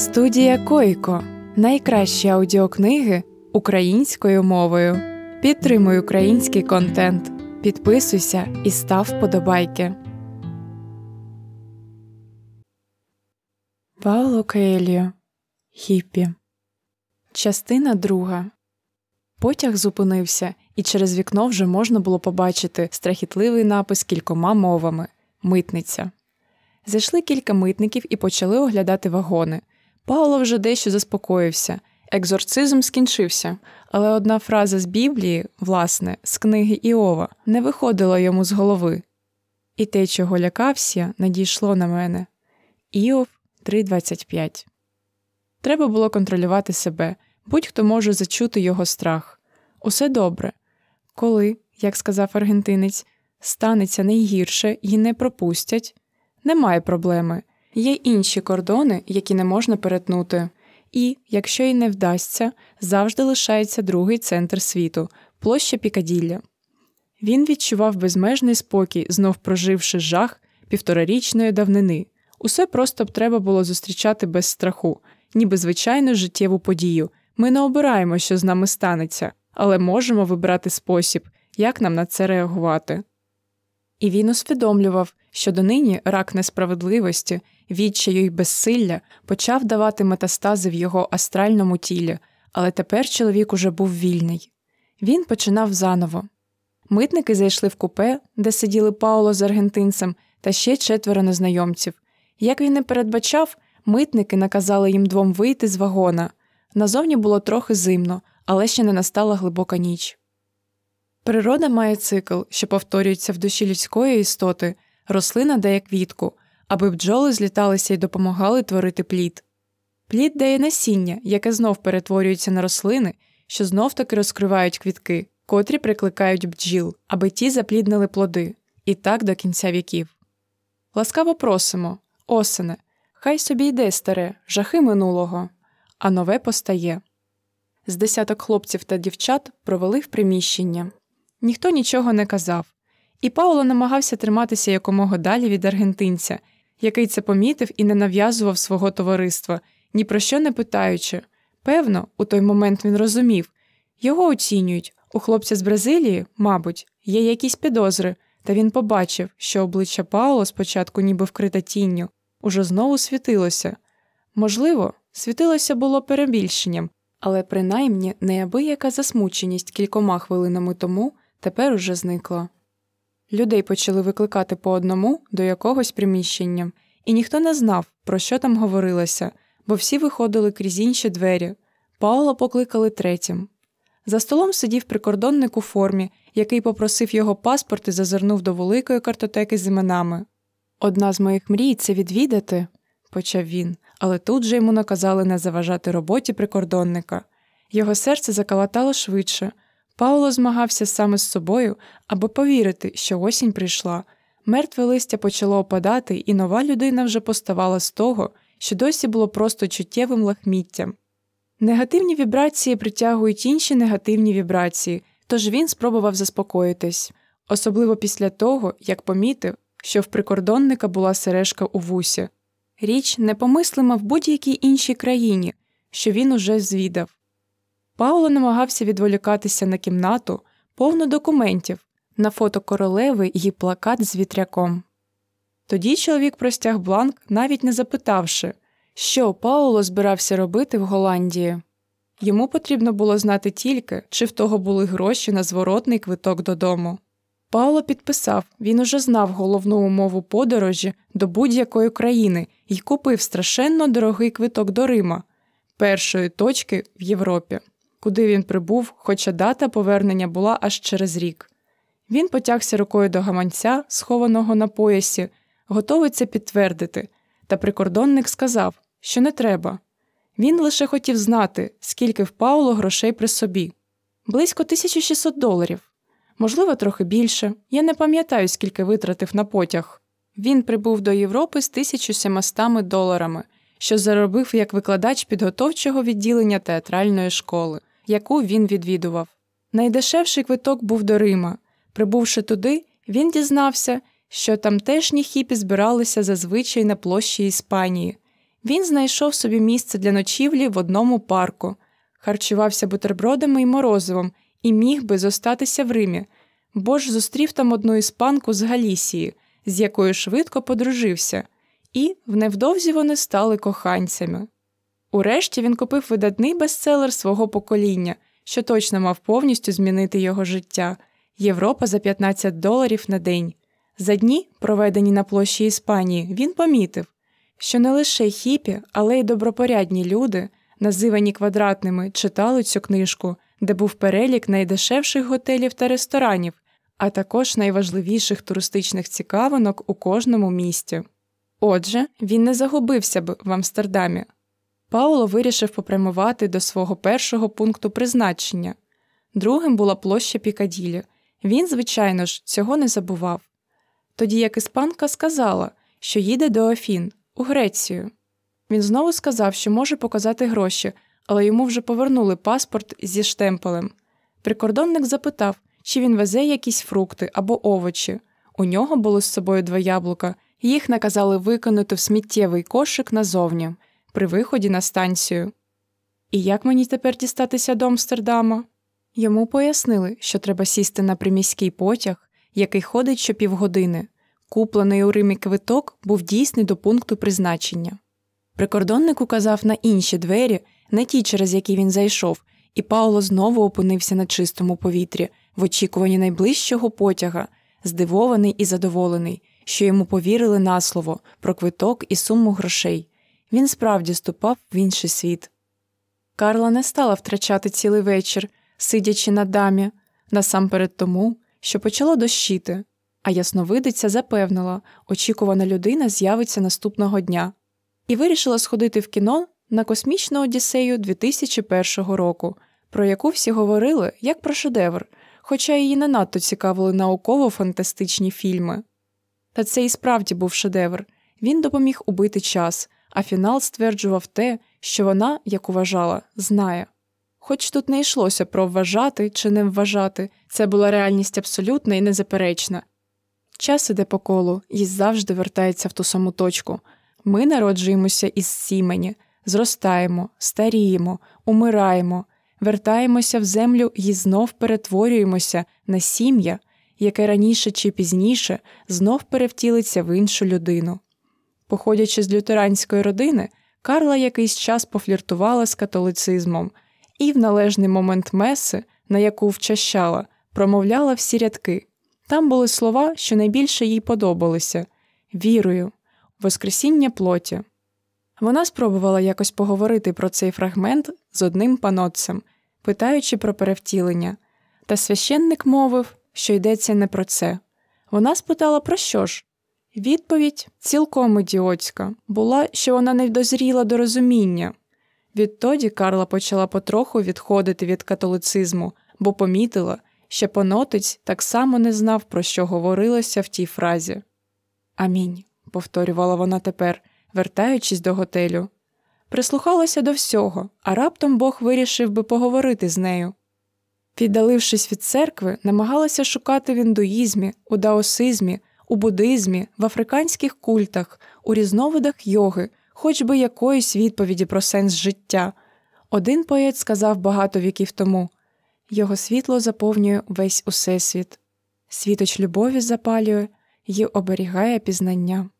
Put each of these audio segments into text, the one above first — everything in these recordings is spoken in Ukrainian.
Студія Койко найкращі аудіокниги українською мовою. Підтримуй український контент. Підписуйся і став вподобайки. Пауло Коеліо Хіппі. Частина друга. Потяг зупинився, і через вікно вже можна було побачити страхітливий напис кількома мовами митниця. Зайшли кілька митників і почали оглядати вагони. Пауло вже дещо заспокоївся. Екзорцизм скінчився, але одна фраза з Біблії, власне, з книги Іова, не виходила йому з голови. І те, чого лякався, надійшло на мене. Іов 3.25 Треба було контролювати себе, будь-хто може зачути його страх. Усе добре. Коли, як сказав аргентинець, станеться найгірше і не пропустять, немає проблеми. Є інші кордони, які не можна перетнути, і, якщо й не вдасться, завжди лишається другий центр світу площа Пікаділля. Він відчував безмежний спокій, знов проживши жах півторарічної давнини. Усе просто б треба було зустрічати без страху, ніби звичайну життєву подію. Ми не обираємо, що з нами станеться, але можемо вибрати спосіб, як нам на це реагувати. І він усвідомлював, що донині рак несправедливості, відчаю й безсилля почав давати метастази в його астральному тілі, але тепер чоловік уже був вільний. Він починав заново. Митники зайшли в купе, де сиділи Пауло з аргентинцем та ще четверо незнайомців. Як він не передбачав, митники наказали їм двом вийти з вагона. Назовні було трохи зимно, але ще не настала глибока ніч. Природа має цикл, що повторюється в душі людської істоти, рослина дає квітку, аби бджоли зліталися і допомагали творити плід. Плід дає насіння, яке знов перетворюється на рослини, що знов таки розкривають квітки, котрі прикликають бджіл, аби ті запліднили плоди, і так до кінця віків. Ласкаво просимо, осене, хай собі йде старе, жахи минулого, а нове постає. З десяток хлопців та дівчат провели в приміщення. Ніхто нічого не казав, і Пауло намагався триматися якомога далі від аргентинця, який це помітив і не нав'язував свого товариства, ні про що не питаючи. Певно, у той момент він розумів його оцінюють. У хлопця з Бразилії, мабуть, є якісь підозри, та він побачив, що обличчя Пауло спочатку ніби вкрите тінню, уже знову світилося. Можливо, світилося було перебільшенням, але принаймні неабияка засмученість кількома хвилинами тому тепер уже зникла. Людей почали викликати по одному до якогось приміщення, і ніхто не знав, про що там говорилося, бо всі виходили крізь інші двері. Паула покликали третім. За столом сидів прикордонник у формі, який попросив його паспорт і зазирнув до великої картотеки з іменами. Одна з моїх мрій це відвідати, почав він, але тут же йому наказали не заважати роботі прикордонника. Його серце закалатало швидше. Пауло змагався саме з собою, аби повірити, що осінь прийшла. Мертве листя почало опадати, і нова людина вже поставала з того, що досі було просто чуттєвим лахміттям. Негативні вібрації притягують інші негативні вібрації, тож він спробував заспокоїтись, особливо після того, як помітив, що в прикордонника була сережка у вусі. Річ непомислима в будь-якій іншій країні, що він уже звідав. Пауло намагався відволікатися на кімнату, повну документів, на фото королеви і плакат з вітряком. Тоді чоловік простяг бланк, навіть не запитавши, що Пауло збирався робити в Голландії. Йому потрібно було знати тільки, чи в того були гроші на зворотний квиток додому. Пауло підписав, він уже знав головну умову подорожі до будь-якої країни і купив страшенно дорогий квиток до Рима, першої точки в Європі куди він прибув, хоча дата повернення була аж через рік. Він потягся рукою до гаманця, схованого на поясі, готовий це підтвердити, та прикордонник сказав, що не треба. Він лише хотів знати, скільки в Пауло грошей при собі близько 1600 доларів, можливо, трохи більше. Я не пам'ятаю, скільки витратив на потяг. Він прибув до Європи з 1700 доларами, що заробив як викладач підготовчого відділення театральної школи яку він відвідував. Найдешевший квиток був до Рима. Прибувши туди, він дізнався, що тамтешні хіпі збиралися зазвичай на площі Іспанії. Він знайшов собі місце для ночівлі в одному парку, харчувався бутербродами і морозивом і міг би зостатися в Римі, бо ж зустрів там одну іспанку з Галісії, з якою швидко подружився, і невдовзі вони стали коханцями. Урешті він купив видатний бестселер свого покоління, що точно мав повністю змінити його життя Європа за 15 доларів на день. За дні, проведені на площі Іспанії, він помітив, що не лише хіпі, але й добропорядні люди, називані квадратними, читали цю книжку, де був перелік найдешевших готелів та ресторанів, а також найважливіших туристичних цікавинок у кожному місті. Отже, він не загубився б в Амстердамі. Пауло вирішив попрямувати до свого першого пункту призначення. Другим була площа Пікаділі. Він, звичайно ж, цього не забував. Тоді як іспанка сказала, що їде до Афін, у Грецію. Він знову сказав, що може показати гроші, але йому вже повернули паспорт зі штемпелем. Прикордонник запитав, чи він везе якісь фрукти або овочі. У нього було з собою два яблука, їх наказали викинути в сміттєвий кошик назовні, при виході на станцію. І як мені тепер дістатися до Амстердама? Йому пояснили, що треба сісти на приміський потяг, який ходить щопівгодини. Куплений у Римі квиток був дійсний до пункту призначення. Прикордонник указав на інші двері, не ті, через які він зайшов, і Пауло знову опинився на чистому повітрі, в очікуванні найближчого потяга, здивований і задоволений, що йому повірили на слово про квиток і суму грошей. Він справді ступав в інший світ. Карла не стала втрачати цілий вечір, сидячи на дамі, насамперед тому, що почало дощити, а ясновидиця запевнила, очікувана людина з'явиться наступного дня, і вирішила сходити в кіно на космічну Одіссею 2001 року, про яку всі говорили як про шедевр, хоча її не надто цікавили науково-фантастичні фільми. Та це і справді був шедевр він допоміг убити час, а фінал стверджував те, що вона, як вважала, знає. Хоч тут не йшлося про вважати чи не вважати, це була реальність абсолютна і незаперечна. Час іде по колу і завжди вертається в ту саму точку. Ми народжуємося із сімені, зростаємо, старіємо, умираємо, вертаємося в землю і знов перетворюємося на сім'я, яке раніше чи пізніше знов перевтілиться в іншу людину. Походячи з лютеранської родини, Карла якийсь час пофліртувала з католицизмом і в належний момент меси, на яку вчащала, промовляла всі рядки. Там були слова, що найбільше їй подобалися вірою, Воскресіння плоті. Вона спробувала якось поговорити про цей фрагмент з одним панотцем, питаючи про перевтілення, та священник мовив, що йдеться не про це. Вона спитала, про що ж? Відповідь цілком ідіотська була, що вона не дозріла до розуміння. Відтоді Карла почала потроху відходити від католицизму, бо помітила, що понотець так само не знав, про що говорилося в тій фразі. Амінь, повторювала вона тепер, вертаючись до готелю. Прислухалася до всього, а раптом Бог вирішив би поговорити з нею. Віддалившись від церкви, намагалася шукати в індуїзмі, у даосизмі, у буддизмі, в африканських культах, у різновидах йоги, хоч би якоїсь відповіді про сенс життя. Один поет сказав багато віків тому його світло заповнює весь усесвіт, світоч любові запалює і оберігає пізнання.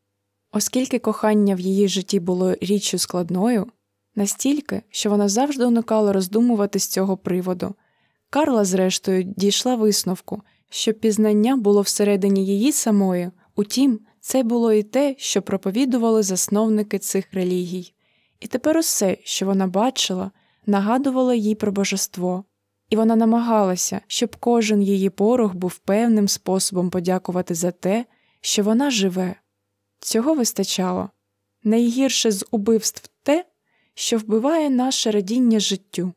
Оскільки кохання в її житті було річчю складною, настільки, що вона завжди уникала роздумувати з цього приводу, Карла, зрештою, дійшла висновку, що пізнання було всередині її самої, утім, це було і те, що проповідували засновники цих релігій, і тепер усе, що вона бачила, нагадувало їй про божество, і вона намагалася, щоб кожен її порох був певним способом подякувати за те, що вона живе. Цього вистачало найгірше з убивств те, що вбиває наше радіння життю.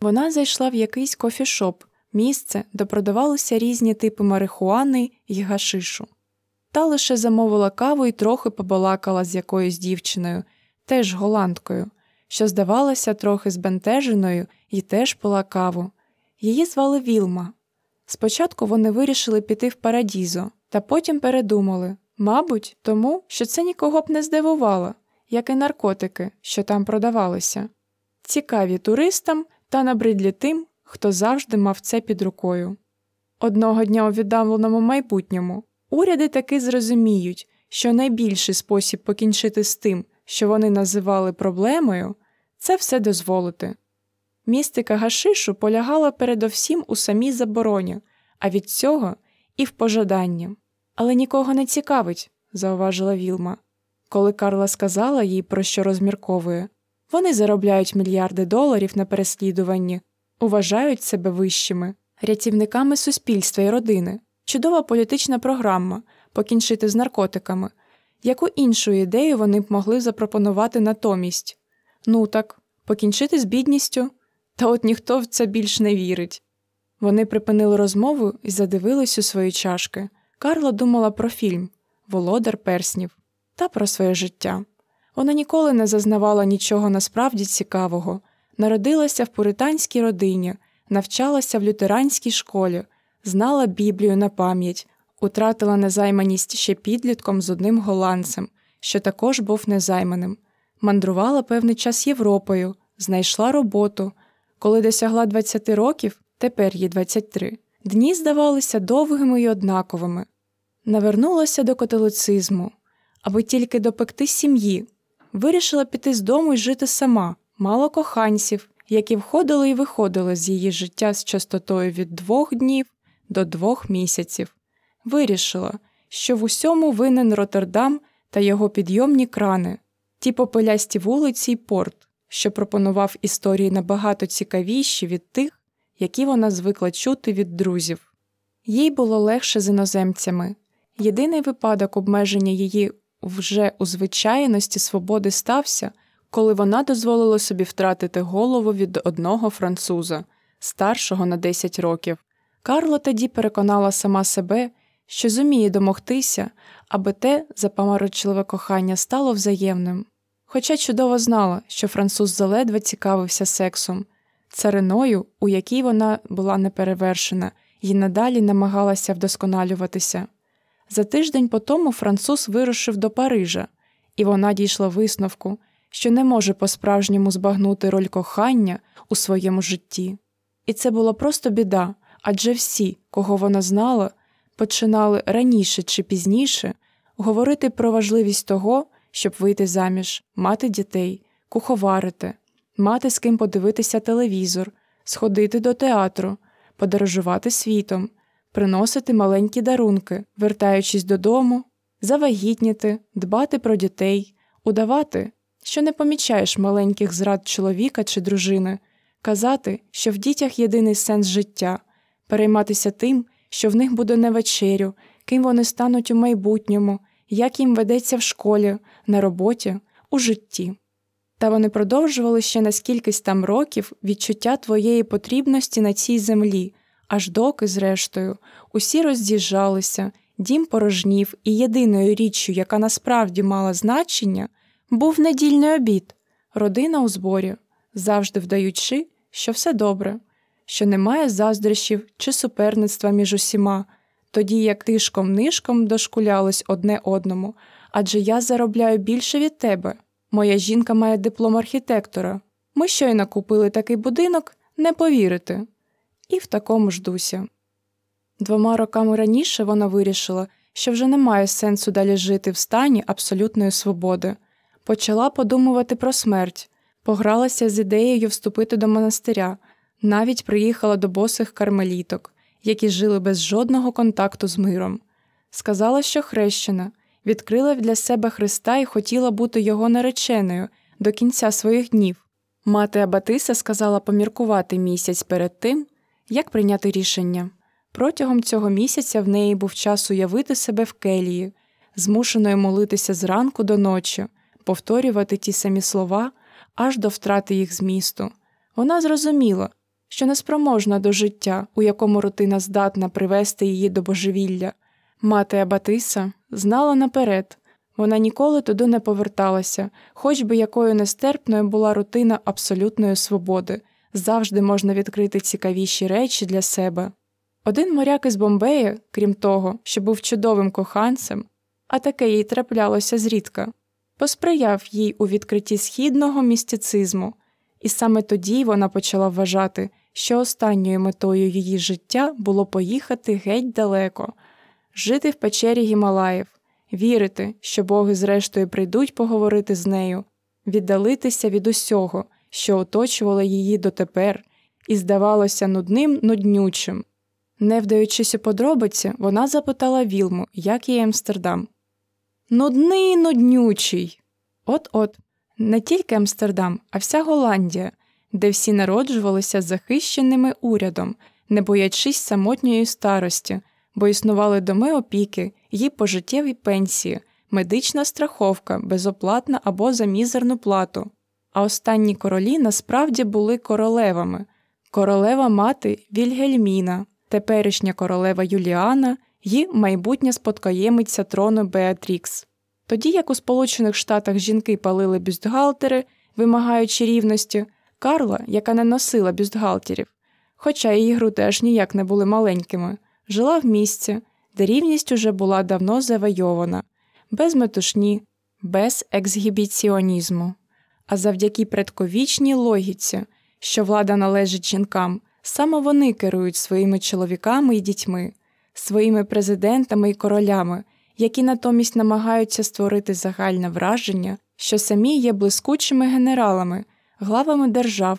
Вона зайшла в якийсь кофішоп, місце, де продавалися різні типи марихуани й гашишу. Та лише замовила каву і трохи побалакала з якоюсь дівчиною, теж голландкою, що здавалася трохи збентеженою і теж пила каву. Її звали Вілма. Спочатку вони вирішили піти в Парадізо, та потім передумали мабуть, тому що це нікого б не здивувало, як і наркотики, що там продавалися, цікаві туристам та набридлі тим, хто завжди мав це під рукою. Одного дня у віддавленому майбутньому уряди таки зрозуміють, що найбільший спосіб покінчити з тим, що вони називали проблемою, це все дозволити. Містика гашишу полягала передовсім у самій забороні, а від цього і в пожаданні. Але нікого не цікавить, зауважила Вілма. Коли Карла сказала їй, про що розмірковує, вони заробляють мільярди доларів на переслідуванні, уважають себе вищими, рятівниками суспільства і родини, чудова політична програма покінчити з наркотиками. Яку іншу ідею вони б могли запропонувати натомість? Ну так, покінчити з бідністю? Та от ніхто в це більш не вірить. Вони припинили розмову і задивились у свої чашки. Карла думала про фільм Володар перснів та про своє життя. Вона ніколи не зазнавала нічого насправді цікавого, народилася в пуританській родині, навчалася в лютеранській школі, знала Біблію на пам'ять, утратила незайманість ще підлітком з одним голландцем, що також був незайманим, мандрувала певний час Європою, знайшла роботу. Коли досягла 20 років, тепер їй 23, дні здавалися довгими й однаковими. Навернулася до католицизму, аби тільки допекти сім'ї, вирішила піти з дому і жити сама, мало коханців, які входили і виходили з її життя з частотою від двох днів до двох місяців. Вирішила, що в усьому винен Роттердам та його підйомні крани, ті попелясті вулиці й порт, що пропонував історії набагато цікавіші від тих, які вона звикла чути від друзів. Їй було легше з іноземцями. Єдиний випадок обмеження її вже у звичайності свободи стався, коли вона дозволила собі втратити голову від одного француза, старшого на 10 років. Карла тоді переконала сама себе, що зуміє домогтися, аби те запаморочливе кохання стало взаємним. Хоча чудово знала, що француз заледве цікавився сексом, цариною, у якій вона була неперевершена, і надалі намагалася вдосконалюватися. За тиждень по тому француз вирушив до Парижа, і вона дійшла висновку, що не може по-справжньому збагнути роль кохання у своєму житті. І це була просто біда, адже всі, кого вона знала, починали раніше чи пізніше говорити про важливість того, щоб вийти заміж, мати дітей, куховарити, мати з ким подивитися телевізор, сходити до театру, подорожувати світом, приносити маленькі дарунки, вертаючись додому, завагітніти, дбати про дітей, удавати, що не помічаєш маленьких зрад чоловіка чи дружини, казати, що в дітях єдиний сенс життя, перейматися тим, що в них буде на вечерю, ким вони стануть у майбутньому, як їм ведеться в школі, на роботі, у житті. Та вони продовжували ще на скількись там років відчуття твоєї потрібності на цій землі, аж доки, зрештою, усі роз'їжджалися, дім порожнів, і єдиною річчю, яка насправді мала значення, був недільний обід, родина у зборі, завжди вдаючи, що все добре, що немає заздрощів чи суперництва між усіма, тоді як тишком нишком дошкулялись одне одному, адже я заробляю більше від тебе. Моя жінка має диплом архітектора. Ми щойно купили такий будинок, не повірите. І в такому ж дусі. Двома роками раніше вона вирішила, що вже немає сенсу далі жити в стані абсолютної свободи, почала подумувати про смерть, погралася з ідеєю вступити до монастиря, навіть приїхала до босих кармеліток, які жили без жодного контакту з миром. Сказала, що хрещена, відкрила для себе Христа і хотіла бути його нареченою до кінця своїх днів. Мати Абатиса сказала поміркувати місяць перед тим, як прийняти рішення. Протягом цього місяця в неї був час уявити себе в келії, змушеною молитися зранку до ночі, повторювати ті самі слова аж до втрати їх змісту. Вона зрозуміла, що неспроможна до життя, у якому рутина здатна привести її до божевілля. Мати Абатиса знала наперед, вона ніколи туди не поверталася, хоч би якою нестерпною була рутина абсолютної свободи, завжди можна відкрити цікавіші речі для себе. Один моряк із Бомбея, крім того, що був чудовим коханцем, а таке їй траплялося зрідка, посприяв їй у відкритті східного містицизму, і саме тоді вона почала вважати, що останньою метою її життя було поїхати геть далеко, жити в печері Гімалаїв, вірити, що боги зрештою прийдуть поговорити з нею, віддалитися від усього, що оточувало її дотепер, і здавалося нудним нуднючим. Не вдаючись у подробиці, вона запитала Вілму, як їй Амстердам. Нудний нуднючий. От от, не тільки Амстердам, а вся Голландія, де всі народжувалися захищеними урядом, не боячись самотньої старості, бо існували доми опіки, її пожиттєві пенсії, медична страховка, безоплатна або за мізерну плату. А останні королі насправді були королевами королева мати Вільгельміна, теперішня королева Юліана і майбутня спадкоємиця трону Беатрікс. Тоді як у Сполучених Штатах жінки палили бюстгальтери, вимагаючи рівності, Карла, яка не носила бюстгальтерів, хоча її гру теж ніяк не були маленькими, жила в місці, де рівність уже була давно завойована, без метушні, без ексгібіціонізму, а завдяки предковічній логіці, що влада належить жінкам, саме вони керують своїми чоловіками і дітьми, своїми президентами і королями, які натомість намагаються створити загальне враження, що самі є блискучими генералами, главами держав,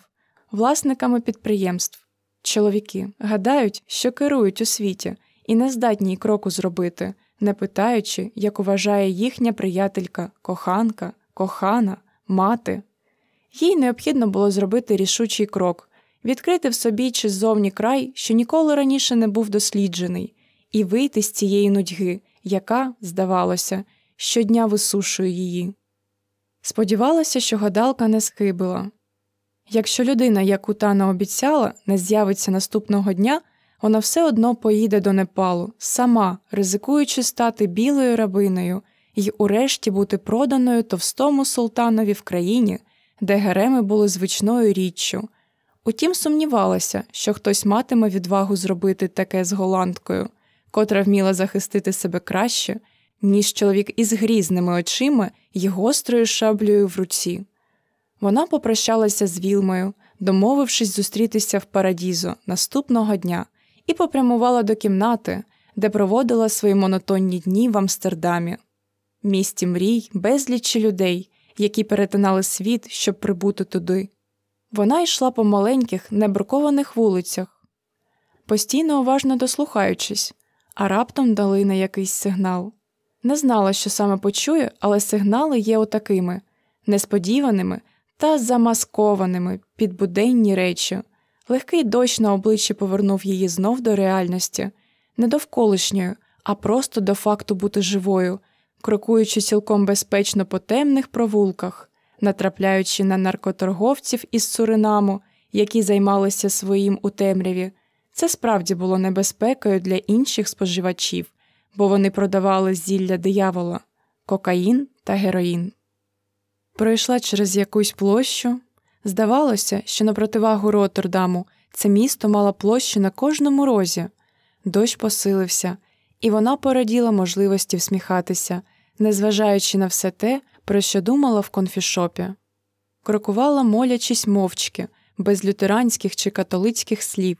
власниками підприємств. Чоловіки гадають, що керують у світі і не здатні й кроку зробити, не питаючи, як вважає їхня приятелька, коханка, кохана, мати. Їй необхідно було зробити рішучий крок, відкрити в собі чи ззовні край, що ніколи раніше не був досліджений, і вийти з цієї нудьги, яка, здавалося, щодня висушує її. Сподівалася, що гадалка не схибила. Якщо людина, яку та обіцяла, не з'явиться наступного дня, вона все одно поїде до Непалу, сама, ризикуючи стати білою рабиною і урешті бути проданою товстому султанові в країні, де гереми були звичною річчю. Утім, сумнівалася, що хтось матиме відвагу зробити таке з голландкою, котра вміла захистити себе краще, ніж чоловік із грізними очима й гострою шаблею в руці. Вона попрощалася з Вілмою, домовившись зустрітися в Парадізо наступного дня, і попрямувала до кімнати, де проводила свої монотонні дні в Амстердамі, місті мрій, безлічі людей, які перетинали світ, щоб прибути туди. Вона йшла по маленьких, небрукованих вулицях, постійно уважно дослухаючись, а раптом дали на якийсь сигнал. Не знала, що саме почує, але сигнали є отакими несподіваними та замаскованими під буденні речі. Легкий дощ на обличчі повернув її знов до реальності, не довколишньої, а просто до факту бути живою, крокуючи цілком безпечно по темних провулках, натрапляючи на наркоторговців із Суринаму, які займалися своїм у темряві. Це справді було небезпекою для інших споживачів, бо вони продавали зілля диявола, кокаїн та героїн. Пройшла через якусь площу. Здавалося, що на противагу Роттердаму це місто мало площу на кожному розі. Дощ посилився, і вона пораділа можливості всміхатися, незважаючи на все те, про що думала в конфішопі. Крокувала, молячись мовчки, без лютеранських чи католицьких слів,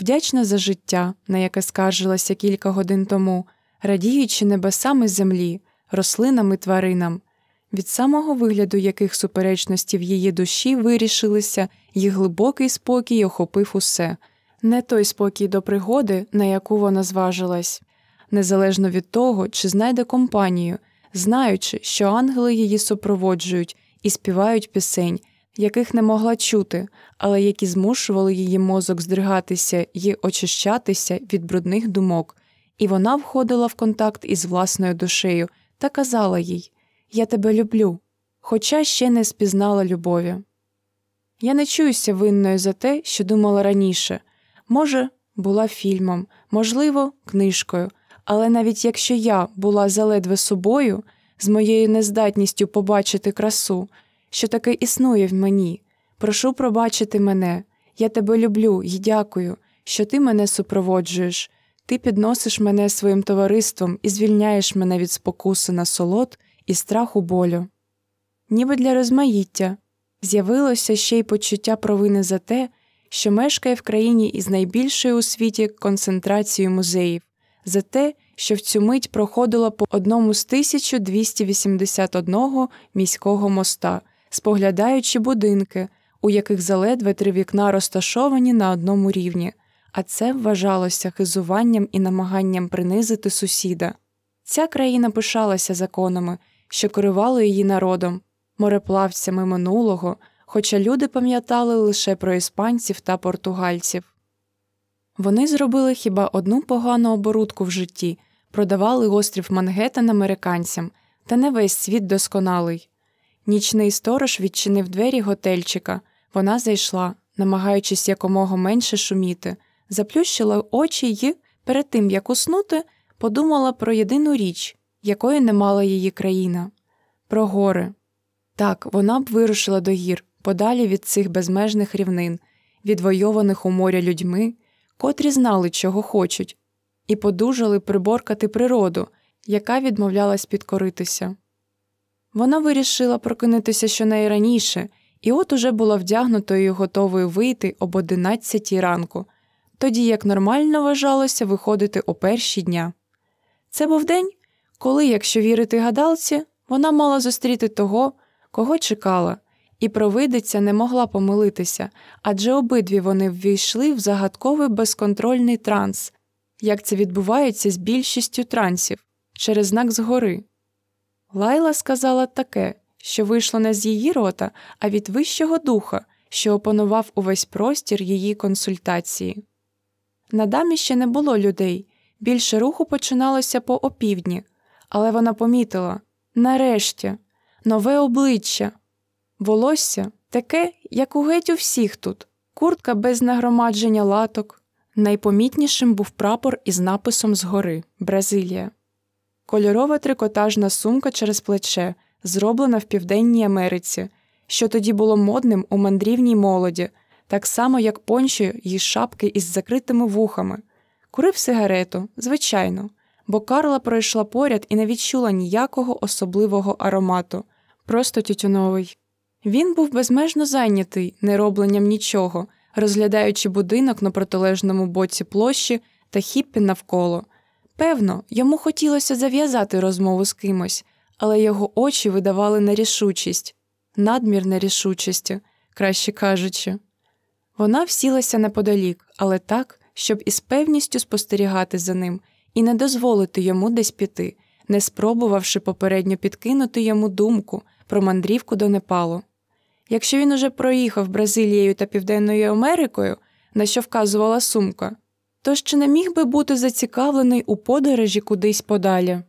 вдячна за життя, на яке скаржилася кілька годин тому, радіючи небесами землі, рослинам і тваринам від самого вигляду яких суперечності в її душі вирішилися, і глибокий спокій охопив усе, не той спокій до пригоди, на яку вона зважилась, незалежно від того, чи знайде компанію, знаючи, що ангели її супроводжують і співають пісень, яких не могла чути, але які змушували її мозок здригатися і очищатися від брудних думок, і вона входила в контакт із власною душею та казала їй я тебе люблю, хоча ще не спізнала любові. Я не чуюся винною за те, що думала раніше. Може, була фільмом, можливо, книжкою, але навіть якщо я була заледве собою, з моєю нездатністю побачити красу, що таке існує в мені, прошу пробачити мене, я тебе люблю і дякую, що ти мене супроводжуєш, ти підносиш мене своїм товариством і звільняєш мене від спокуси на солод і страху болю. ніби для розмаїття, з'явилося ще й почуття провини за те, що мешкає в країні із найбільшою у світі концентрацією музеїв, за те, що в цю мить проходило по одному з 1281 міського моста, споглядаючи будинки, у яких заледве три вікна розташовані на одному рівні, а це вважалося хизуванням і намаганням принизити сусіда. Ця країна пишалася законами, що керували її народом, мореплавцями минулого, хоча люди пам'ятали лише про іспанців та португальців. Вони зробили хіба одну погану оборудку в житті, продавали острів Мангеттен американцям, та не весь світ досконалий. Нічний сторож відчинив двері готельчика, вона зайшла, намагаючись якомога менше шуміти, заплющила очі й, перед тим як уснути, подумала про єдину річ, якої не мала її країна про гори. Так, вона б вирушила до гір, подалі від цих безмежних рівнин, відвойованих у моря людьми, котрі знали, чого хочуть, і подужали приборкати природу, яка відмовлялась підкоритися. Вона вирішила прокинутися щонайраніше, і от уже була вдягнутою і готовою вийти об одинадцятій ранку, тоді як нормально вважалося виходити о перші дня. Це був день, коли, якщо вірити гадалці, вона мала зустріти того, кого чекала, і провидиця не могла помилитися, адже обидві вони ввійшли в загадковий безконтрольний транс, як це відбувається з більшістю трансів через знак згори. Лайла сказала таке, що вийшло не з її рота, а від вищого духа, що опанував увесь простір її консультації. На дамі ще не було людей, більше руху починалося по опівдні, але вона помітила нарешті, нове обличчя, волосся таке, як у геть у всіх тут, куртка без нагромадження латок. Найпомітнішим був прапор із написом згори Бразилія, кольорова трикотажна сумка через плече, зроблена в Південній Америці, що тоді було модним у мандрівній молоді, так само, як пончо й шапки із закритими вухами. Курив сигарету, звичайно, бо Карла пройшла поряд і не відчула ніякого особливого аромату, просто тютюновий. Він був безмежно зайнятий неробленням нічого, розглядаючи будинок на протилежному боці площі та хіппі навколо. Певно, йому хотілося зав'язати розмову з кимось, але його очі видавали нерішучість, надмір нерішучості, краще кажучи. Вона всілася неподалік, але так, щоб із певністю спостерігати за ним і не дозволити йому десь піти, не спробувавши попередньо підкинути йому думку про мандрівку до Непалу. Якщо він уже проїхав Бразилією та Південною Америкою, на що вказувала сумка, то ще не міг би бути зацікавлений у подорожі кудись подалі.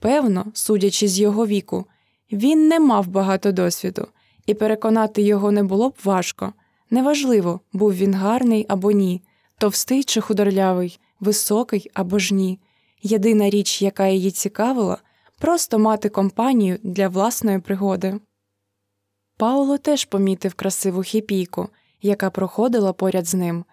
Певно, судячи з його віку, він не мав багато досвіду, і переконати його не було б важко. Неважливо, був він гарний або ні, товстий чи худорлявий, високий або ж ні. Єдина річ, яка її цікавила, просто мати компанію для власної пригоди. Пауло теж помітив красиву хіпійку, яка проходила поряд з ним,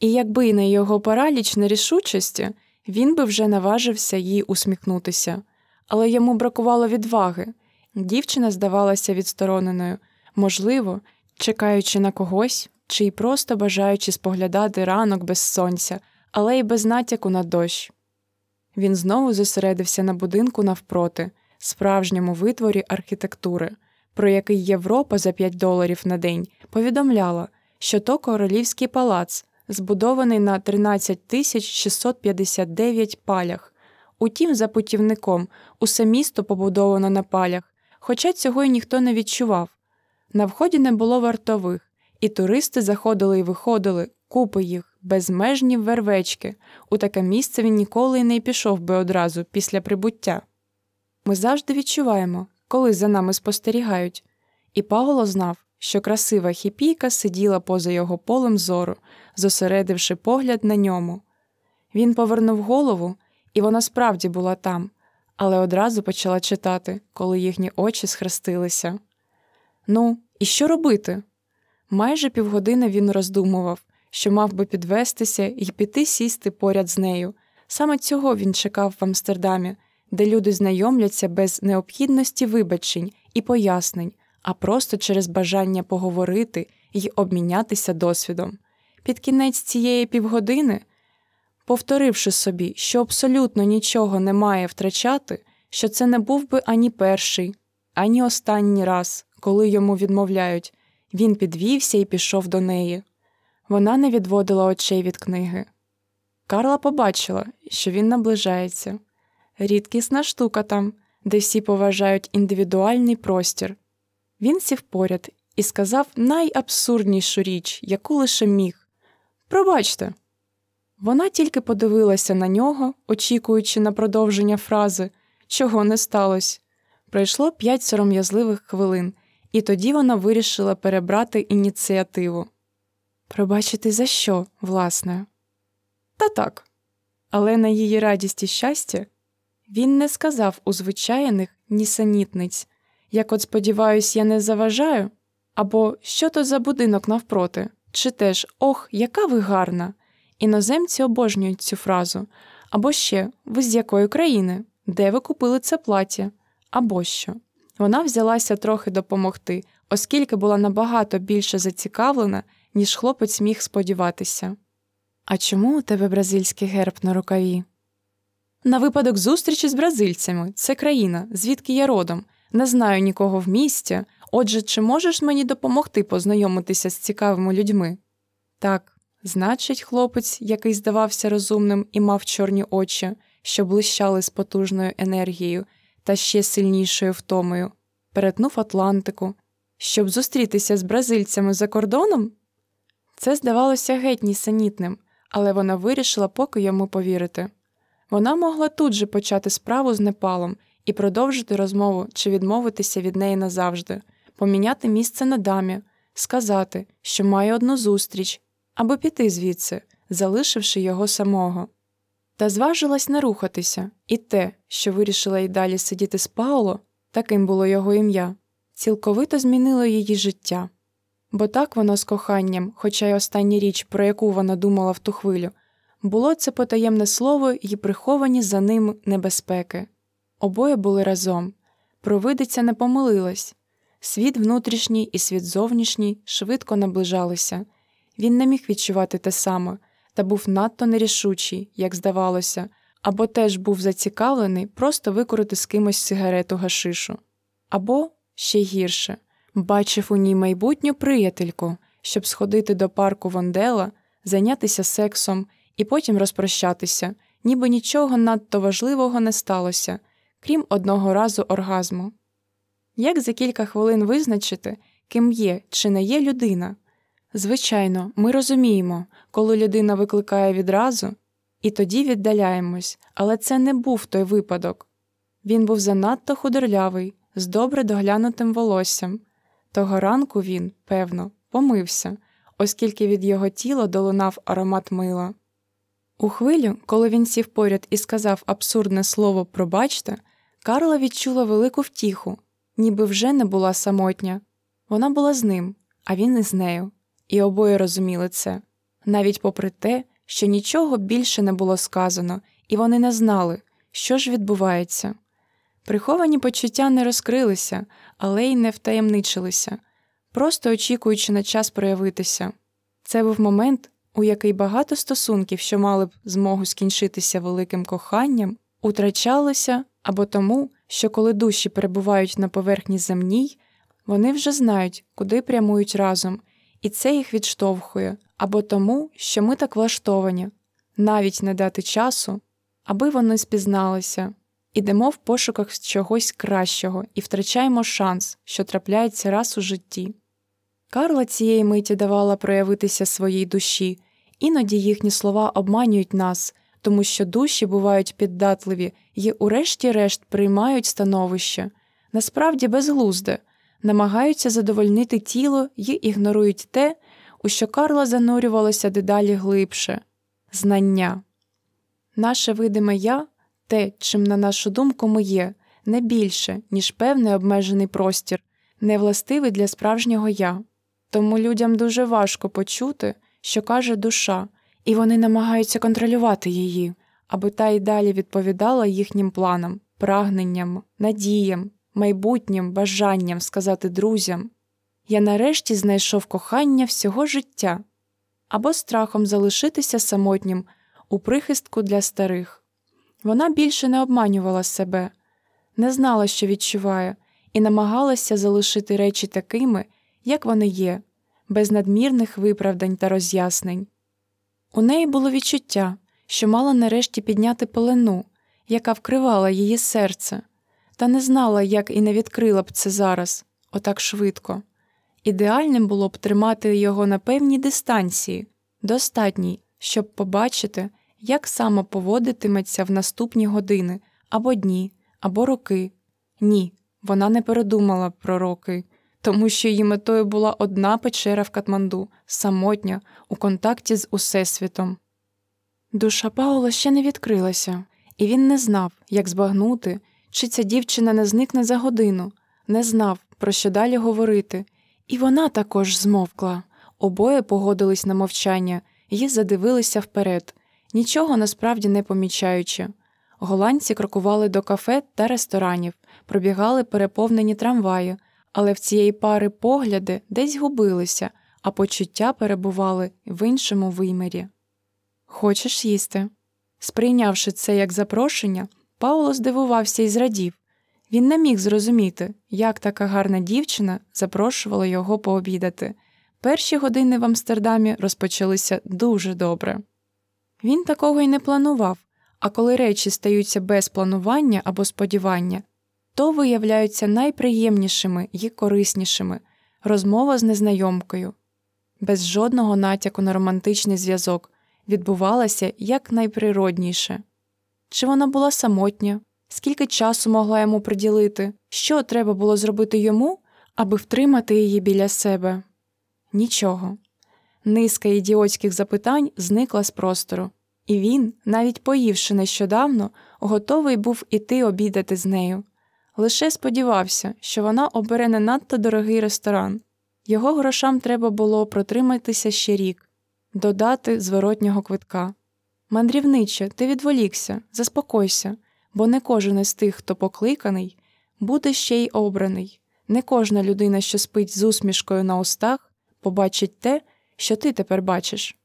і якби не його параліч нерішучості, він би вже наважився їй усміхнутися, але йому бракувало відваги. Дівчина здавалася відстороненою, можливо, чекаючи на когось, чи й просто бажаючи споглядати ранок без сонця, але й без натяку на дощ. Він знову зосередився на будинку навпроти, справжньому витворі архітектури, про який Європа за 5 доларів на день повідомляла, що то королівський палац, збудований на 13 тисяч 659 палях. Утім, за путівником усе місто побудовано на палях, хоча цього й ніхто не відчував. На вході не було вартових, і туристи заходили і виходили, купи їх, безмежні вервечки. У таке місце він ніколи й не пішов би одразу після прибуття. Ми завжди відчуваємо, коли за нами спостерігають, і Паголо знав, що красива хіпійка сиділа поза його полем зору, зосередивши погляд на ньому. Він повернув голову, і вона справді була там, але одразу почала читати, коли їхні очі схрестилися. Ну, і що робити? Майже півгодини він роздумував, що мав би підвестися і піти сісти поряд з нею. Саме цього він чекав в Амстердамі, де люди знайомляться без необхідності вибачень і пояснень, а просто через бажання поговорити і обмінятися досвідом. Під кінець цієї півгодини, повторивши собі, що абсолютно нічого не має втрачати, що це не був би ані перший, ані останній раз, коли йому відмовляють, він підвівся і пішов до неї. Вона не відводила очей від книги. Карла побачила, що він наближається. Рідкісна штука там, де всі поважають індивідуальний простір. Він сів поряд і сказав найабсурднішу річ, яку лише міг. Пробачте. Вона тільки подивилася на нього, очікуючи на продовження фрази, чого не сталося. Пройшло п'ять сором'язливих хвилин, і тоді вона вирішила перебрати ініціативу. Пробачити за що, власне? Та так. Але на її радість і щастя він не сказав у звичайних нісенітниць, як от сподіваюсь, я не заважаю, або що то за будинок навпроти, чи теж ох, яка ви гарна. Іноземці обожнюють цю фразу, або ще ви з якої країни, де ви купили це плаття, або що. Вона взялася трохи допомогти, оскільки була набагато більше зацікавлена, ніж хлопець міг сподіватися. А чому у тебе бразильський герб на рукаві? На випадок зустрічі з бразильцями це країна, звідки я родом, не знаю нікого в місті. Отже, чи можеш мені допомогти познайомитися з цікавими людьми? Так, значить, хлопець, який здавався розумним і мав чорні очі, що блищали з потужною енергією та ще сильнішою втомою, перетнув Атлантику, щоб зустрітися з бразильцями за кордоном? Це здавалося геть нісенітним, але вона вирішила поки йому повірити. Вона могла тут же почати справу з Непалом і продовжити розмову чи відмовитися від неї назавжди, поміняти місце на дамі, сказати, що має одну зустріч, або піти звідси, залишивши його самого. Та зважилась не рухатися, і те, що вирішила й далі сидіти з Пауло, таким було його ім'я, цілковито змінило її життя. Бо так воно з коханням, хоча й остання річ, про яку вона думала в ту хвилю, було це потаємне слово і приховані за ним небезпеки. Обоє були разом. Провидиця не помилилась. Світ внутрішній і світ зовнішній швидко наближалися. Він не міг відчувати те саме, та був надто нерішучий, як здавалося, або теж був зацікавлений просто викурити з кимось сигарету гашишу. Або ще гірше бачив у ній майбутню приятельку, щоб сходити до парку Вондела, зайнятися сексом і потім розпрощатися, ніби нічого надто важливого не сталося, крім одного разу оргазму. Як за кілька хвилин визначити, ким є чи не є людина? Звичайно, ми розуміємо, коли людина викликає відразу, і тоді віддаляємось, але це не був той випадок. Він був занадто худорлявий, з добре доглянутим волоссям. Того ранку він, певно, помився, оскільки від його тіла долунав аромат мила. У хвилю, коли він сів поряд і сказав абсурдне слово пробачте, Карла відчула велику втіху, ніби вже не була самотня. Вона була з ним, а він із нею, і обоє розуміли це, навіть попри те, що нічого більше не було сказано, і вони не знали, що ж відбувається. Приховані почуття не розкрилися, але й не втаємничилися, просто очікуючи на час проявитися. Це був момент, у який багато стосунків, що мали б змогу скінчитися великим коханням, утрачалося або тому, що коли душі перебувають на поверхні земній, вони вже знають, куди прямують разом, і це їх відштовхує, або тому, що ми так влаштовані, навіть не дати часу, аби вони спізналися, ідемо в пошуках чогось кращого і втрачаємо шанс, що трапляється раз у житті. Карла цієї миті давала проявитися своїй душі, іноді їхні слова обманюють нас, тому що душі бувають піддатливі і, урешті-решт, приймають становище, насправді безглузде, намагаються задовольнити тіло і ігнорують те, у що Карла занурювалася дедалі глибше знання. Наше видиме я, те, чим, на нашу думку, ми є, не більше, ніж певний обмежений простір, не властивий для справжнього я. Тому людям дуже важко почути, що каже душа, і вони намагаються контролювати її, аби та й далі відповідала їхнім планам, прагненням, надіям, майбутнім бажанням сказати друзям Я нарешті знайшов кохання всього життя або страхом залишитися самотнім у прихистку для старих. Вона більше не обманювала себе, не знала, що відчуває, і намагалася залишити речі такими, як вони є, без надмірних виправдань та роз'яснень. У неї було відчуття, що мала нарешті підняти пелену, яка вкривала її серце, та не знала, як і не відкрила б це зараз, отак швидко. Ідеальним було б тримати його на певній дистанції, достатній, щоб побачити, як саме поводитиметься в наступні години або дні, або роки. Ні, вона не передумала про роки, тому що її метою була одна печера в Катманду, самотня, у контакті з Усесвітом. Душа Паула ще не відкрилася, і він не знав, як збагнути, чи ця дівчина не зникне за годину, не знав, про що далі говорити, і вона також змовкла. Обоє погодились на мовчання і задивилися вперед, нічого насправді не помічаючи. Голландці крокували до кафе та ресторанів, пробігали переповнені трамваї, але в цієї пари погляди десь губилися, а почуття перебували в іншому вимірі. Хочеш їсти? Сприйнявши це як запрошення, Пауло здивувався і зрадів. Він не міг зрозуміти, як така гарна дівчина запрошувала його пообідати. Перші години в Амстердамі розпочалися дуже добре. Він такого й не планував, а коли речі стаються без планування або сподівання, то виявляються найприємнішими і кориснішими розмова з незнайомкою, без жодного натяку на романтичний зв'язок відбувалася якнайприродніше. Чи вона була самотня, скільки часу могла йому приділити, що треба було зробити йому, аби втримати її біля себе? Нічого. Низка ідіотських запитань зникла з простору, і він, навіть поївши нещодавно, готовий був іти обідати з нею. Лише сподівався, що вона обере не надто дорогий ресторан. Його грошам треба було протриматися ще рік, додати зворотнього квитка. Мандрівниче, ти відволікся, заспокойся, бо не кожен із тих, хто покликаний, буде ще й обраний. Не кожна людина, що спить з усмішкою на устах, побачить те, що ти тепер бачиш.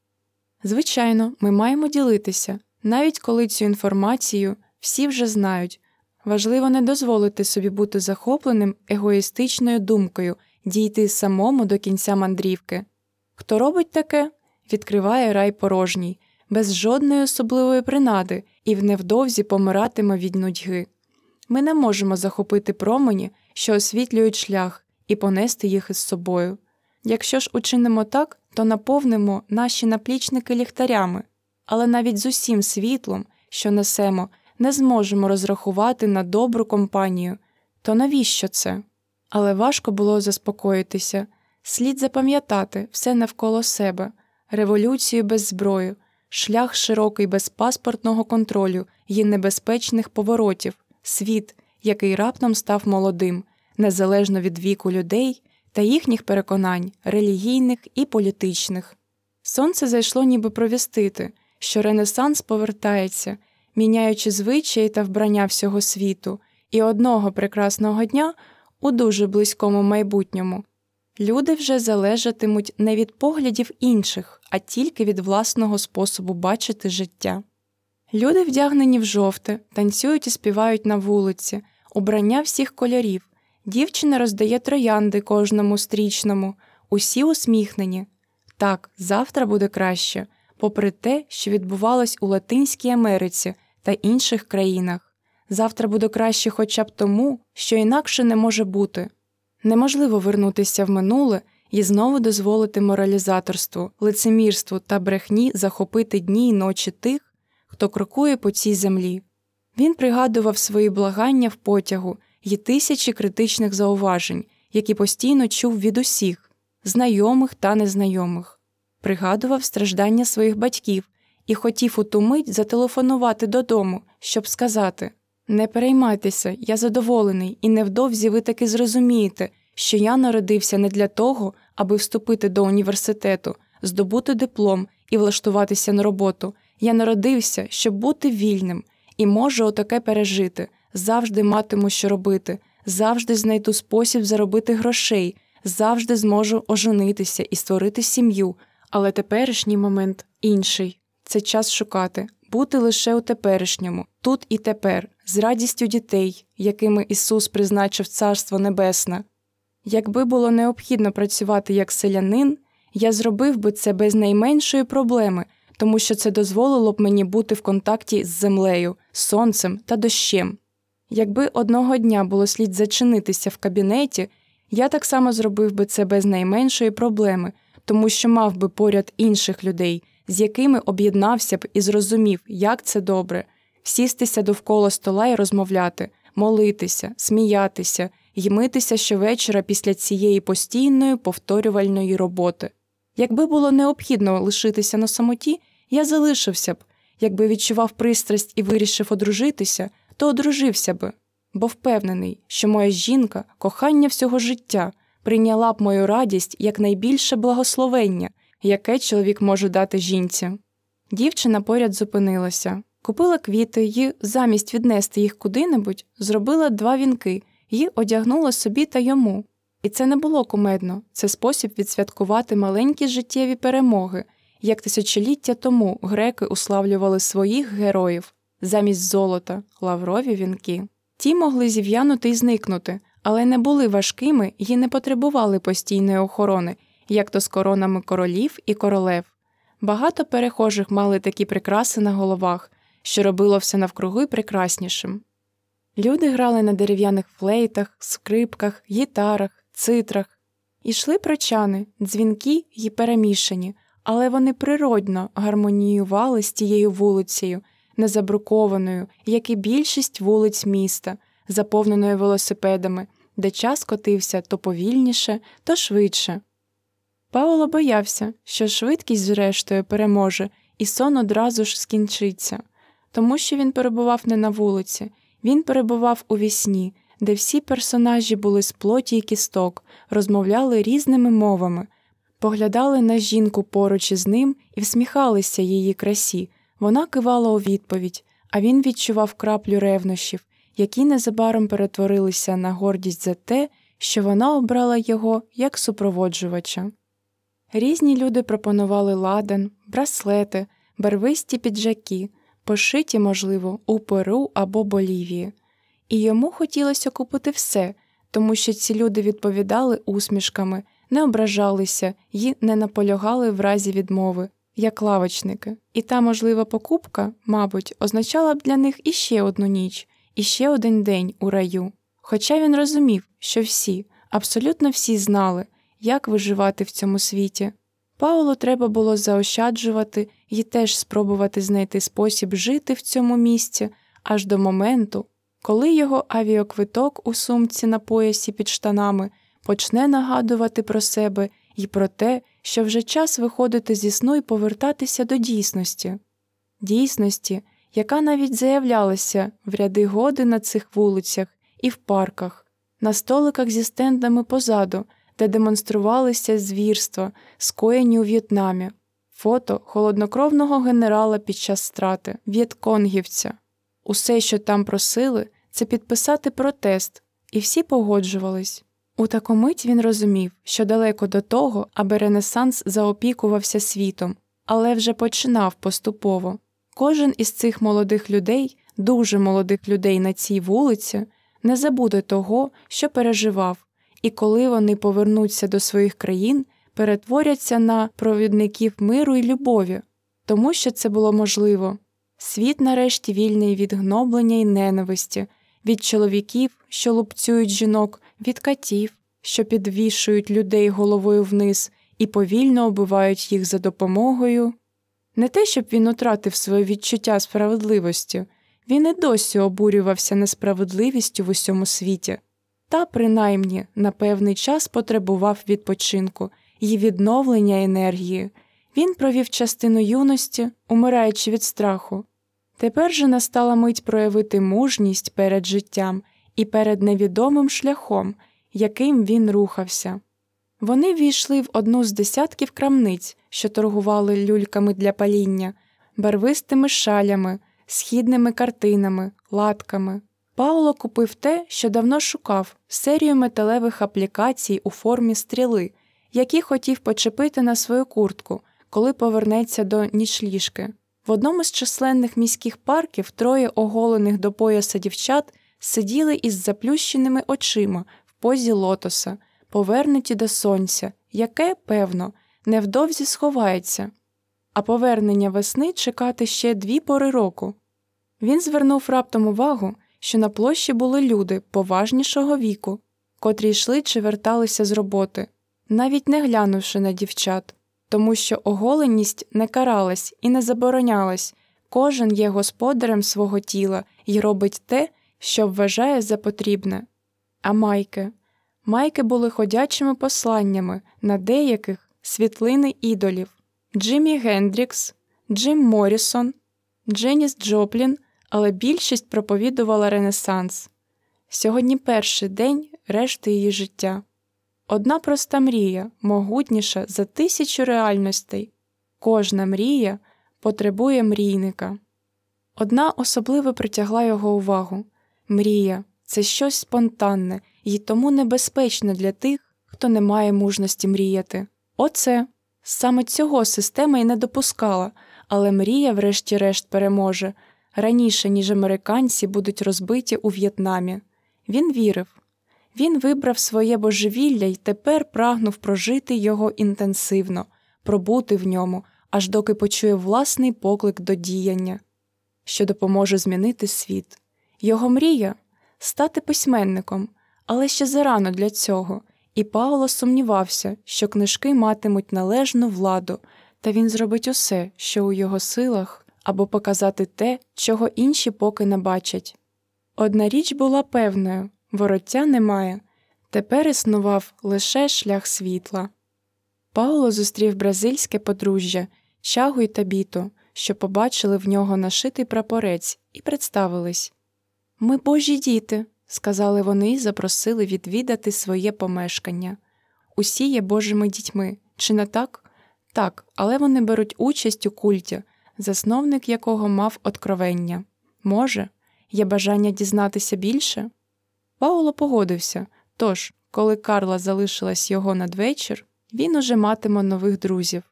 Звичайно, ми маємо ділитися, навіть коли цю інформацію всі вже знають. Важливо не дозволити собі бути захопленим егоїстичною думкою, дійти самому до кінця мандрівки. Хто робить таке, відкриває рай порожній, без жодної особливої принади і в невдовзі помиратиме від нудьги. Ми не можемо захопити промені, що освітлюють шлях, і понести їх із собою. Якщо ж учинимо так, то наповнимо наші наплічники ліхтарями, але навіть з усім світлом, що несемо, не зможемо розрахувати на добру компанію. То навіщо це? Але важко було заспокоїтися, слід запам'ятати все навколо себе, революцію без зброї, шлях широкий без паспортного контролю і небезпечних поворотів, світ, який раптом став молодим, незалежно від віку людей та їхніх переконань, релігійних і політичних. Сонце зайшло ніби провістити, що Ренесанс повертається, міняючи звичаї та вбрання всього світу, і одного прекрасного дня у дуже близькому майбутньому. Люди вже залежатимуть не від поглядів інших, а тільки від власного способу бачити життя. Люди вдягнені в жовте, танцюють і співають на вулиці, убрання всіх кольорів, дівчина роздає троянди кожному стрічному, усі усміхнені. Так, завтра буде краще, попри те, що відбувалось у Латинській Америці та інших країнах. Завтра буде краще хоча б тому, що інакше не може бути. Неможливо вернутися в минуле і знову дозволити моралізаторству, лицемірству та брехні захопити дні й ночі тих, хто крокує по цій землі. Він пригадував свої благання в потягу і тисячі критичних зауважень, які постійно чув від усіх, знайомих та незнайомих, пригадував страждання своїх батьків і хотів у ту мить зателефонувати додому, щоб сказати Не переймайтеся, я задоволений, і невдовзі ви таки зрозумієте, що я народився не для того, аби вступити до університету, здобути диплом і влаштуватися на роботу. Я народився, щоб бути вільним, і можу отаке пережити, завжди матиму що робити, завжди знайду спосіб заробити грошей, завжди зможу оженитися і створити сім'ю. Але теперішній момент інший це час шукати, бути лише у теперішньому, тут і тепер, з радістю дітей, якими Ісус призначив Царство Небесне. Якби було необхідно працювати як селянин, я зробив би це без найменшої проблеми, тому що це дозволило б мені бути в контакті з землею, сонцем та дощем. Якби одного дня було слід зачинитися в кабінеті, я так само зробив би це без найменшої проблеми, тому що мав би поряд інших людей, з якими об'єднався б і зрозумів, як це добре, сістися довкола стола і розмовляти, молитися, сміятися й митися щовечора після цієї постійної повторювальної роботи. Якби було необхідно лишитися на самоті, я залишився б, якби відчував пристрасть і вирішив одружитися, то одружився би, бо впевнений, що моя жінка, кохання всього життя, прийняла б мою радість як найбільше благословення, яке чоловік може дати жінці. Дівчина поряд зупинилася, купила квіти і, замість віднести їх куди-небудь, зробила два вінки і одягнула собі та йому. І це не було кумедно, це спосіб відсвяткувати маленькі життєві перемоги, як тисячоліття тому греки уславлювали своїх героїв замість золота, лаврові вінки. Ті могли зів'янути і зникнути, але не були важкими і не потребували постійної охорони, як то з коронами королів і королев. Багато перехожих мали такі прикраси на головах, що робило все навкруги прекраснішим. Люди грали на дерев'яних флейтах, скрипках, гітарах, цитрах. Ішли прочани, дзвінки й перемішані, але вони природно гармоніювали з тією вулицею, незабрукованою, як і більшість вулиць міста, заповненою велосипедами, де час котився то повільніше, то швидше. Пауло боявся, що швидкість, зрештою, переможе, і сон одразу ж скінчиться, тому що він перебував не на вулиці, він перебував у вісні, де всі персонажі були з плоті й кісток, розмовляли різними мовами, поглядали на жінку поруч із ним і всміхалися її красі. Вона кивала у відповідь, а він відчував краплю ревнощів, які незабаром перетворилися на гордість за те, що вона обрала його як супроводжувача. Різні люди пропонували ладан, браслети, барвисті піджаки, пошиті, можливо, у Перу або Болівії, і йому хотілося купити все, тому що ці люди відповідали усмішками, не ображалися і не наполягали в разі відмови, як лавочники, і та можлива покупка, мабуть, означала б для них іще одну ніч, іще один день у раю. Хоча він розумів, що всі, абсолютно всі знали, як виживати в цьому світі. Паулу треба було заощаджувати і теж спробувати знайти спосіб жити в цьому місці аж до моменту, коли його авіоквиток у сумці на поясі під штанами почне нагадувати про себе і про те, що вже час виходити зі сну і повертатися до дійсності, дійсності, яка навіть заявлялася в ряди годи на цих вулицях і в парках, на столиках зі стендами позаду, де демонструвалися звірства, скоєні у В'єтнамі, фото холоднокровного генерала під час страти, в'єтконгівця. Усе, що там просили, це підписати протест, і всі погоджувались. У таку мить він розумів, що далеко до того, аби Ренесанс заопікувався світом, але вже починав поступово. Кожен із цих молодих людей, дуже молодих людей на цій вулиці, не забуде того, що переживав, і коли вони повернуться до своїх країн, перетворяться на провідників миру і любові, тому що це було можливо. Світ нарешті вільний від гноблення і ненависті, від чоловіків, що лупцюють жінок, від катів, що підвішують людей головою вниз і повільно оббивають їх за допомогою. Не те, щоб він утратив своє відчуття справедливості, він і досі обурювався несправедливістю в усьому світі, та, принаймні, на певний час потребував відпочинку і відновлення енергії. Він провів частину юності, умираючи від страху. Тепер же настала мить проявити мужність перед життям і перед невідомим шляхом, яким він рухався. Вони війшли в одну з десятків крамниць, що торгували люльками для паління, барвистими шалями, східними картинами, латками, Пауло купив те, що давно шукав серію металевих аплікацій у формі стріли, які хотів почепити на свою куртку, коли повернеться до нічліжки. В одному з численних міських парків троє оголених до пояса дівчат сиділи із заплющеними очима в позі лотоса, повернуті до сонця, яке, певно, невдовзі сховається, а повернення весни чекати ще дві пори року. Він звернув раптом увагу, що на площі були люди поважнішого віку, котрі йшли чи верталися з роботи, навіть не глянувши на дівчат, тому що оголеність не каралась і не заборонялась, кожен є господарем свого тіла і робить те, що вважає за потрібне. А майки? Майки були ходячими посланнями на деяких світлини ідолів. Джиммі Гендрікс, Джим Морісон, Дженіс Джоплін, але більшість проповідувала Ренесанс. Сьогодні перший день решти її життя. Одна проста мрія, могутніша за тисячу реальностей. Кожна мрія потребує мрійника. Одна особливо притягла його увагу мрія це щось спонтанне і тому небезпечне для тих, хто не має мужності мріяти. Оце саме цього система й не допускала, але мрія, врешті-решт, переможе раніше, ніж американці будуть розбиті у В'єтнамі. Він вірив. Він вибрав своє божевілля і тепер прагнув прожити його інтенсивно, пробути в ньому, аж доки почує власний поклик до діяння, що допоможе змінити світ. Його мрія стати письменником, але ще зарано для цього, і Пауло сумнівався, що книжки матимуть належну владу, та він зробить усе, що у його силах, або показати те, чого інші поки не бачать. Одна річ була певною вороття немає, тепер існував лише шлях світла. Пауло зустрів бразильське подружжя, чагу й табіту, що побачили в нього нашитий прапорець, і представились. Ми божі діти, сказали вони і запросили відвідати своє помешкання. Усі є божими дітьми, чи не так? Так, але вони беруть участь у культі, засновник якого мав откровення. Може, є бажання дізнатися більше? Пауло погодився, тож, коли Карла залишилась його надвечір, він уже матиме нових друзів.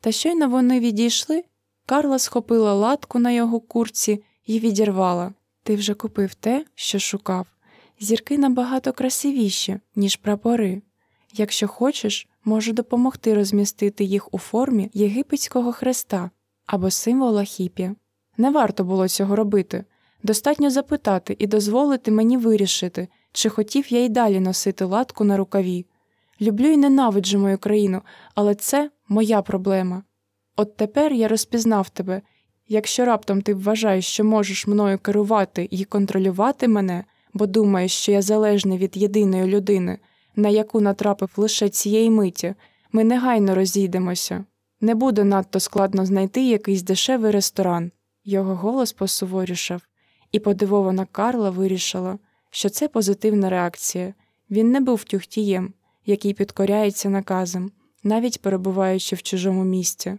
Та щойно вони відійшли, Карла схопила латку на його курці і відірвала Ти вже купив те, що шукав. Зірки набагато красивіші, ніж прапори. Якщо хочеш, можу допомогти розмістити їх у формі єгипетського хреста або символа хіпі. Не варто було цього робити. Достатньо запитати і дозволити мені вирішити, чи хотів я й далі носити латку на рукаві. Люблю і ненавиджу мою країну, але це моя проблема. От тепер я розпізнав тебе. Якщо раптом ти вважаєш, що можеш мною керувати і контролювати мене, бо думаєш, що я залежний від єдиної людини, на яку натрапив лише цієї миті, ми негайно розійдемося. Не буде надто складно знайти якийсь дешевий ресторан. Його голос посуворішав, і подивована Карла вирішила, що це позитивна реакція. Він не був тюхтієм, який підкоряється наказам, навіть перебуваючи в чужому місці.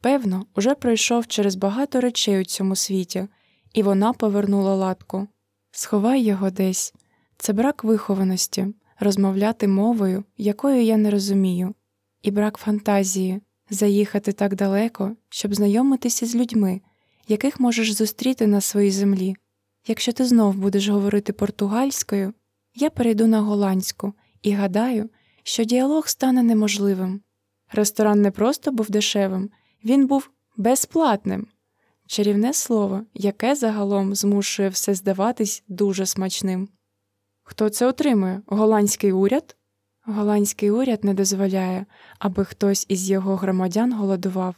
Певно, уже пройшов через багато речей у цьому світі, і вона повернула латку. Сховай його десь, це брак вихованості, розмовляти мовою, якою я не розумію, і брак фантазії, заїхати так далеко, щоб знайомитися з людьми, яких можеш зустріти на своїй землі. Якщо ти знов будеш говорити португальською, я перейду на голландську і гадаю, що діалог стане неможливим. Ресторан не просто був дешевим, він був безплатним. Чарівне слово, яке загалом змушує все здаватись дуже смачним. Хто це отримує? Голландський уряд? Голландський уряд не дозволяє, аби хтось із його громадян голодував,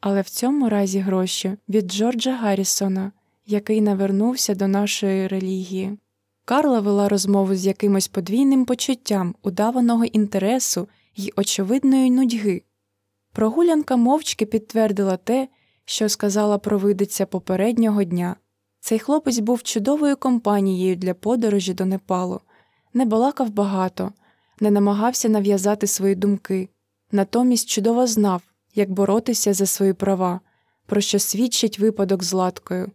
але в цьому разі гроші від Джорджа Гаррісона, який навернувся до нашої релігії. Карла вела розмову з якимось подвійним почуттям удаваного інтересу й очевидної нудьги. Прогулянка мовчки підтвердила те, що сказала провидиця попереднього дня. Цей хлопець був чудовою компанією для подорожі до Непалу, не балакав багато, не намагався нав'язати свої думки, натомість чудово знав, як боротися за свої права, про що свідчить випадок з латкою.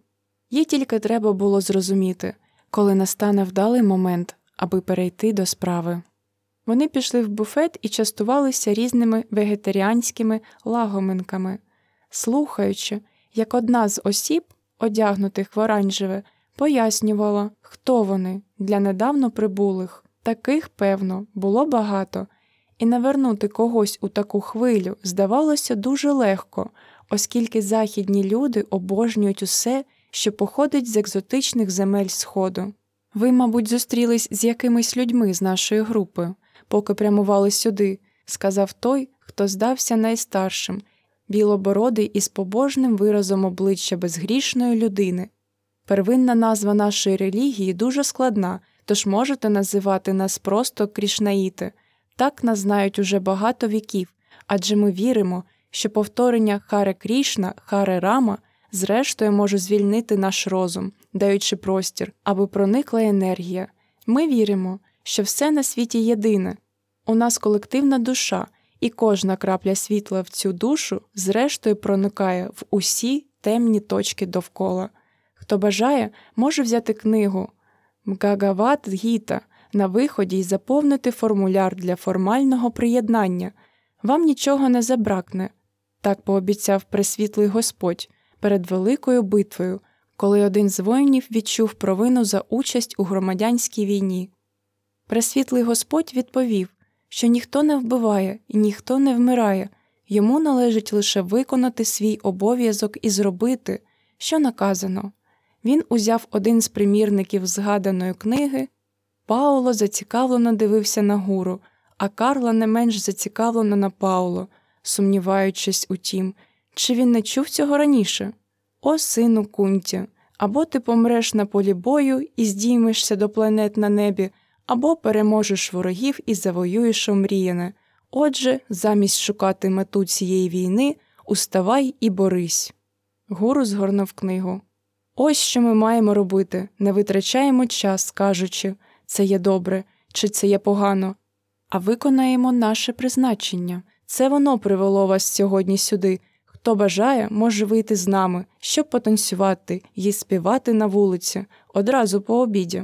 Їй тільки треба було зрозуміти коли настане вдалий момент, аби перейти до справи. Вони пішли в буфет і частувалися різними вегетаріанськими лагоминками, слухаючи, як одна з осіб, одягнутих в оранжеве, пояснювала, хто вони для недавно прибулих. Таких, певно, було багато, і навернути когось у таку хвилю здавалося дуже легко, оскільки західні люди обожнюють усе, що походить з екзотичних земель Сходу. Ви, мабуть, зустрілись з якимись людьми з нашої групи, поки прямували сюди, сказав той, хто здався найстаршим, білобородий із побожним виразом обличчя безгрішної людини. Первинна назва нашої релігії дуже складна, тож можете називати нас просто крішнаїти. Так нас знають уже багато віків, адже ми віримо, що повторення Харе Крішна, Харе Рама зрештою може звільнити наш розум, даючи простір, аби проникла енергія. Ми віримо, що все на світі єдине, у нас колективна душа, і кожна крапля світла в цю душу зрештою проникає в усі темні точки довкола. Хто бажає, може взяти книгу Мгагават Гіта на виході і заповнити формуляр для формального приєднання. Вам нічого не забракне, так пообіцяв пресвітлий Господь перед великою битвою, коли один з воїнів відчув провину за участь у громадянській війні. Пресвітлий Господь відповів, що ніхто не вбиває і ніхто не вмирає, йому належить лише виконати свій обов'язок і зробити, що наказано. Він узяв один з примірників згаданої книги. Пауло зацікавлено дивився на гуру, а Карла не менш зацікавлено на Пауло, сумніваючись у тім, чи він не чув цього раніше. О, сину кунті, або ти помреш на полі бою і здіймешся до планет на небі, або переможеш ворогів і завоюєш омріяне. Отже, замість шукати мету цієї війни, уставай і борись. Гуру згорнув книгу. Ось що ми маємо робити не витрачаємо час, кажучи, це є добре чи це є погано, а виконаємо наше призначення. Це воно привело вас сьогодні сюди. Хто бажає, може вийти з нами, щоб потанцювати і співати на вулиці одразу по обіді.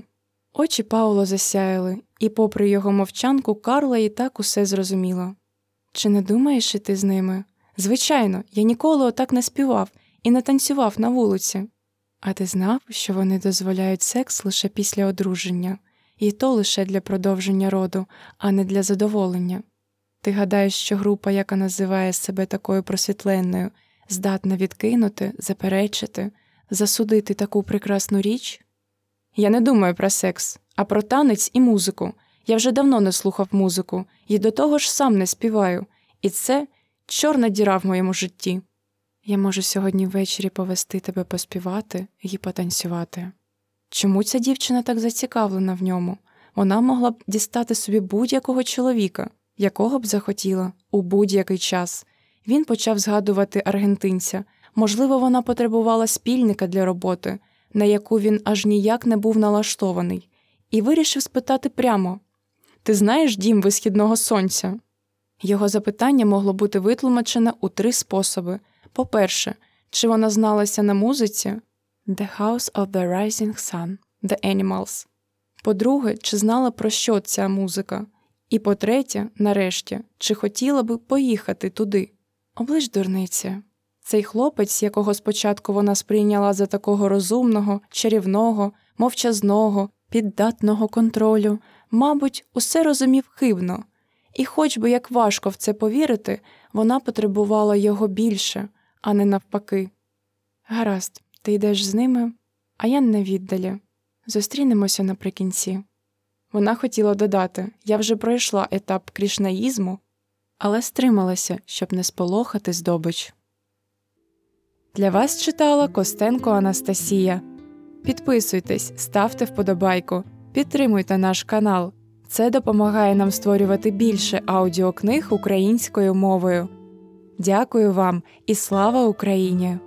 Очі Пауло засяяли, і, попри його мовчанку, Карла і так усе зрозуміла. Чи не думаєш іти з ними? Звичайно, я ніколи отак не співав і не танцював на вулиці. А ти знав, що вони дозволяють секс лише після одруження, і то лише для продовження роду, а не для задоволення. Ти гадаєш, що група, яка називає себе такою просвітленною, здатна відкинути, заперечити, засудити таку прекрасну річ? Я не думаю про секс, а про танець і музику. Я вже давно не слухав музику і до того ж сам не співаю, і це чорна діра в моєму житті. Я можу сьогодні ввечері повести тебе поспівати і потанцювати. Чому ця дівчина так зацікавлена в ньому? Вона могла б дістати собі будь-якого чоловіка, якого б захотіла, у будь-який час. Він почав згадувати аргентинця, можливо, вона потребувала спільника для роботи, на яку він аж ніяк не був налаштований, і вирішив спитати прямо Ти знаєш дім висхідного сонця? Його запитання могло бути витлумачене у три способи. По-перше, чи вона зналася на музиці The House of the Rising Sun, The Animals. По-друге, чи знала про що ця музика? І по-третє, нарешті, чи хотіла би поїхати туди? Оближ дурниця. Цей хлопець, якого спочатку вона сприйняла за такого розумного, чарівного, мовчазного, піддатного контролю, мабуть, усе розумів хибно, і, хоч би як важко в це повірити, вона потребувала його більше, а не навпаки. Гаразд, ти йдеш з ними, а я не віддалі. Зустрінемося наприкінці. Вона хотіла додати я вже пройшла етап крішнаїзму, але стрималася, щоб не сполохати здобич. Для вас читала Костенко Анастасія. Підписуйтесь, ставте вподобайку, підтримуйте наш канал. Це допомагає нам створювати більше аудіокниг українською мовою. Дякую вам і слава Україні!